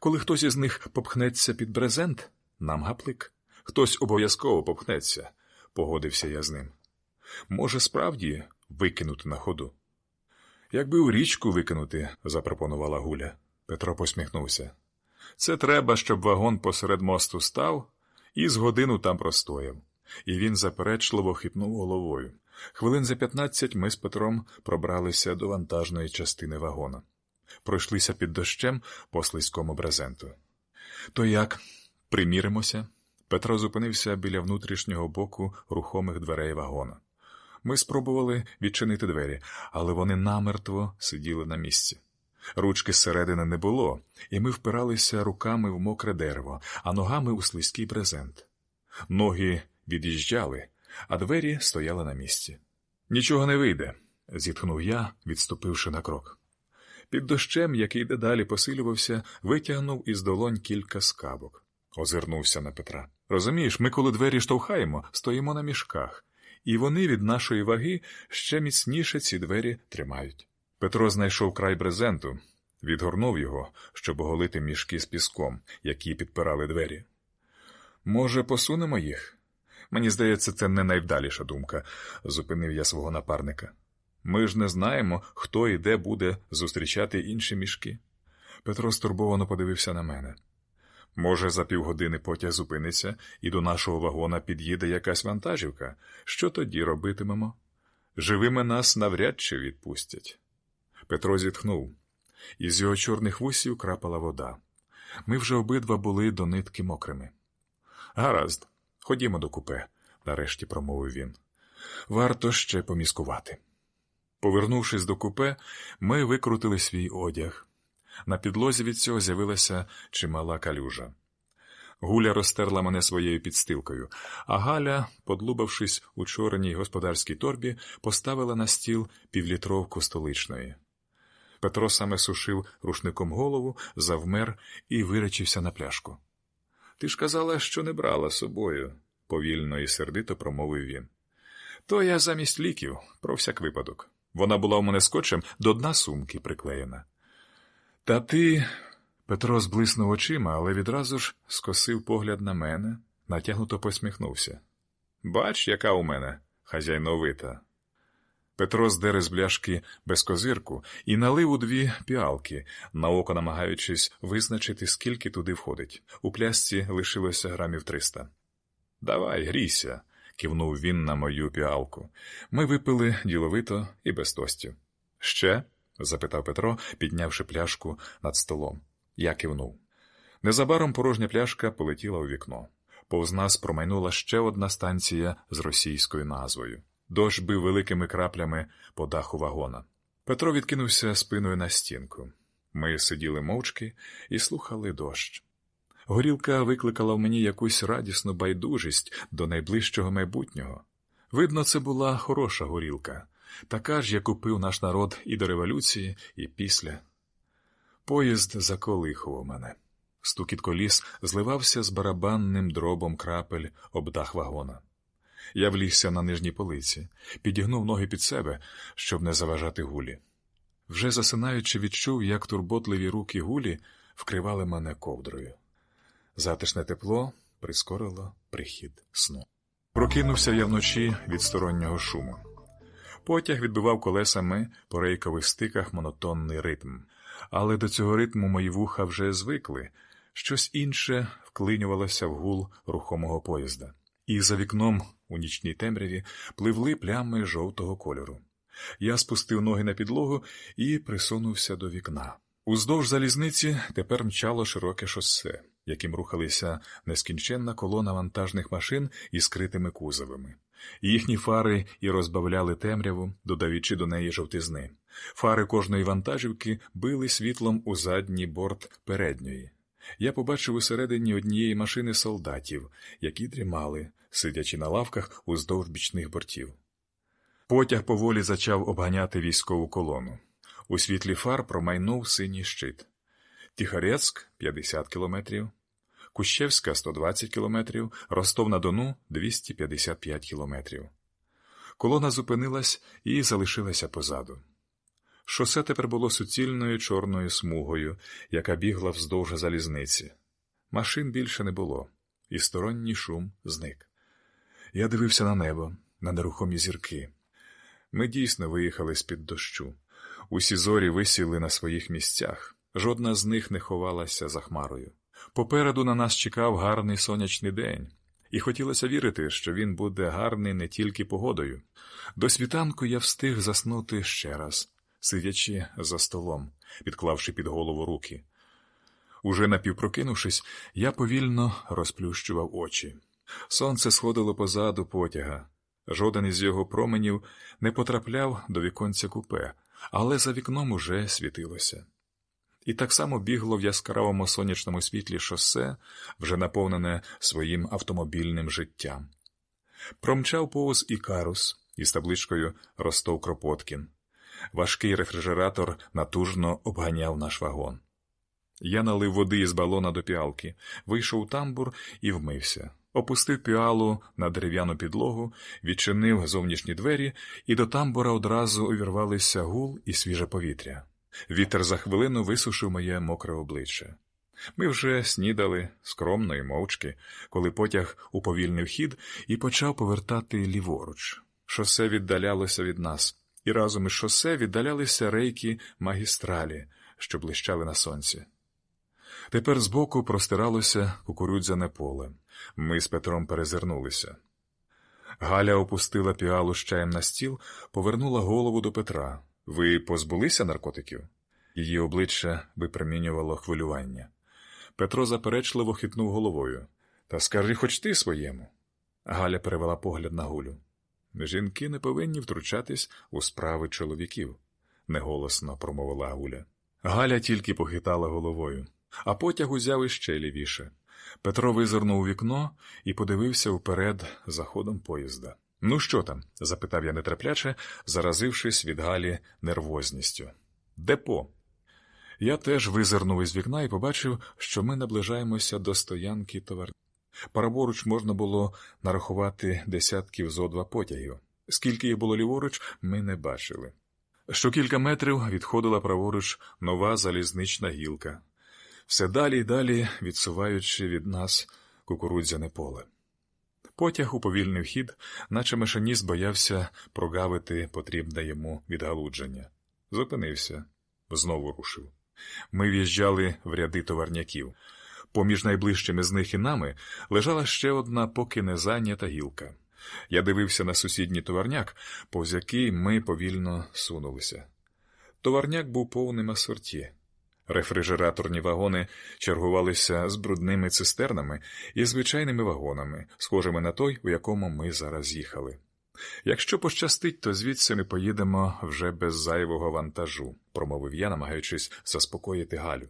Коли хтось із них попхнеться під брезент, нам гаплик. Хтось обов'язково попхнеться, погодився я з ним. Може, справді викинути на ходу? Якби у річку викинути, запропонувала Гуля. Петро посміхнувся. Це треба, щоб вагон посеред мосту став і з годину там простояв. І він заперечливо хитнув головою. Хвилин за п'ятнадцять ми з Петром пробралися до вантажної частини вагона. Пройшлися під дощем по слизькому брезенту. То як? Приміримося? Петро зупинився біля внутрішнього боку рухомих дверей вагона. Ми спробували відчинити двері, але вони намертво сиділи на місці. Ручки зсередини не було, і ми впиралися руками в мокре дерево, а ногами у слизький брезент. Ноги від'їжджали, а двері стояли на місці. Нічого не вийде, зітхнув я, відступивши на крок. Під дощем, який дедалі посилювався, витягнув із долонь кілька скабок. Озирнувся на Петра. Розумієш, ми, коли двері штовхаємо, стоїмо на мішках, і вони від нашої ваги ще міцніше ці двері тримають. Петро знайшов край брезенту, відгорнув його, щоб оголити мішки з піском, які підпирали двері. Може, посунемо їх? Мені здається, це не найвдаліша думка, зупинив я свого напарника. Ми ж не знаємо, хто і де буде зустрічати інші мішки. Петро стурбовано подивився на мене. Може, за півгодини потяг зупиниться і до нашого вагона під'їде якась вантажівка. Що тоді робитимемо? Живими нас навряд чи відпустять. Петро зітхнув. Із його чорних вусів крапала вода. Ми вже обидва були до нитки мокрими. Гаразд, ходімо до купе, нарешті промовив він. Варто ще поміскувати. Повернувшись до купе, ми викрутили свій одяг. На підлозі від цього з'явилася чимала калюжа. Гуля розтерла мене своєю підстилкою, а Галя, подлубавшись у чорній господарській торбі, поставила на стіл півлітровку столичної. Петро саме сушив рушником голову, завмер і виречився на пляшку. Ти ж казала, що не брала з собою, повільно і сердито промовив він. То я замість ліків, про всяк випадок. Вона була у мене скотчем до дна сумки приклеєна. Та ти. Петро зблиснув очима, але відразу ж скосив погляд на мене, натягнуто посміхнувся. Бач, яка у мене хазяйновита. Петро здер із бляшки без козирку і налив у дві піалки, на око намагаючись визначити, скільки туди входить. У плясці лишилося грамів триста. Давай, грійся, кивнув він на мою піалку. Ми випили діловито і без тостів. Ще? запитав Петро, піднявши пляшку над столом. Я кивнув. Незабаром порожня пляшка полетіла у вікно. Повз нас промайнула ще одна станція з російською назвою. Дощ бив великими краплями по даху вагона. Петро відкинувся спиною на стінку. Ми сиділи мовчки і слухали дощ. Горілка викликала в мені якусь радісну байдужість до найближчого майбутнього. Видно, це була хороша горілка, така ж, яку пив наш народ і до революції, і після. Поїзд заколихував мене. Стукіт коліс зливався з барабанним дробом крапель об дах вагона. Я влігся на нижній полиці, підігнув ноги під себе, щоб не заважати гулі. Вже засинаючи, відчув, як турботливі руки гулі вкривали мене ковдрою. Затишне тепло прискорило прихід сну. Прокинувся я вночі від стороннього шуму. Потяг відбивав колесами по рейкових стиках монотонний ритм, але до цього ритму мої вуха вже звикли, щось інше вклинювалося в гул рухомого поїзда, і за вікном у нічній темряві пливли плями жовтого кольору. Я спустив ноги на підлогу і присунувся до вікна. Уздовж залізниці тепер мчало широке шосе, яким рухалися нескінченна колона вантажних машин із скритими кузовами. Їхні фари і розбавляли темряву, додаючи до неї жовтизни. Фари кожної вантажівки били світлом у задній борт передньої. Я побачив усередині однієї машини солдатів, які дрімали, сидячи на лавках уздовж бічних бортів. Потяг поволі зачав обганяти військову колону. У світлі фар промайнув синій щит. Тихорецьк 50 кілометрів, Кущевська 120 кілометрів, Ростов на Дону 255 кілометрів. Колона зупинилась і залишилася позаду. Шосе тепер було суцільною чорною смугою, яка бігла вздовж залізниці. Машин більше не було, і сторонній шум зник. Я дивився на небо, на нерухомі зірки. Ми дійсно виїхали з-під дощу. Усі зорі висіли на своїх місцях, жодна з них не ховалася за хмарою. Попереду на нас чекав гарний сонячний день, і хотілося вірити, що він буде гарний не тільки погодою. До світанку я встиг заснути ще раз, сидячи за столом, підклавши під голову руки. Уже напівпрокинувшись, я повільно розплющував очі. Сонце сходило позаду потяга. Жоден із його променів не потрапляв до віконця купе, але за вікном уже світилося. І так само бігло в яскравому сонячному світлі шосе, вже наповнене своїм автомобільним життям. Промчав повз і карус із табличкою Ростов Кропоткін. Важкий рефрижератор натужно обганяв наш вагон. Я налив води із балона до піалки, вийшов у тамбур і вмився. Опустив піалу на дерев'яну підлогу, відчинив зовнішні двері, і до тамбура одразу увірвалися гул і свіже повітря. Вітер за хвилину висушив моє мокре обличчя. Ми вже снідали скромно і мовчки, коли потяг уповільнив хід і почав повертати ліворуч. Шосе віддалялося від нас, і разом із шосе віддалялися рейки магістралі, що блищали на сонці. Тепер збоку простиралося кукурудзяне поле. Ми з Петром перезирнулися. Галя опустила піалу з чаєм на стіл, повернула голову до Петра. Ви позбулися наркотиків? Її обличчя випромінювало хвилювання. Петро заперечливо хитнув головою. Та скажи хоч ти своєму. Галя перевела погляд на Гулю. Жінки не повинні втручатись у справи чоловіків, неголосно промовила Гуля. Галя тільки похитала головою, а потяг узяв іще лівіше. Петро визирнув у вікно і подивився вперед за ходом поїзда. Ну, що там? запитав я нетерпляче, заразившись від Галі нервозністю. Депо. Я теж визирнув із вікна і побачив, що ми наближаємося до стоянки товар. Праворуч можна було нарахувати десятків зо два потягів. Скільки їх було ліворуч, ми не бачили. Що кілька метрів відходила праворуч нова залізнична гілка, все далі й далі відсуваючи від нас кукурудзяне поле. Потяг уповільнив хід, наче машиніст боявся прогавити потрібне йому відгалудження. Зупинився, знову рушив. Ми в'їжджали в ряди товарняків. Поміж найближчими з них і нами лежала ще одна поки не зайнята гілка. Я дивився на сусідній товарняк, повз який ми повільно сунулися. Товарняк був повним асорті. Рефрижераторні вагони чергувалися з брудними цистернами і звичайними вагонами, схожими на той, у якому ми зараз їхали. Якщо пощастить, то звідси ми поїдемо вже без зайвого вантажу, промовив я, намагаючись заспокоїти Галю.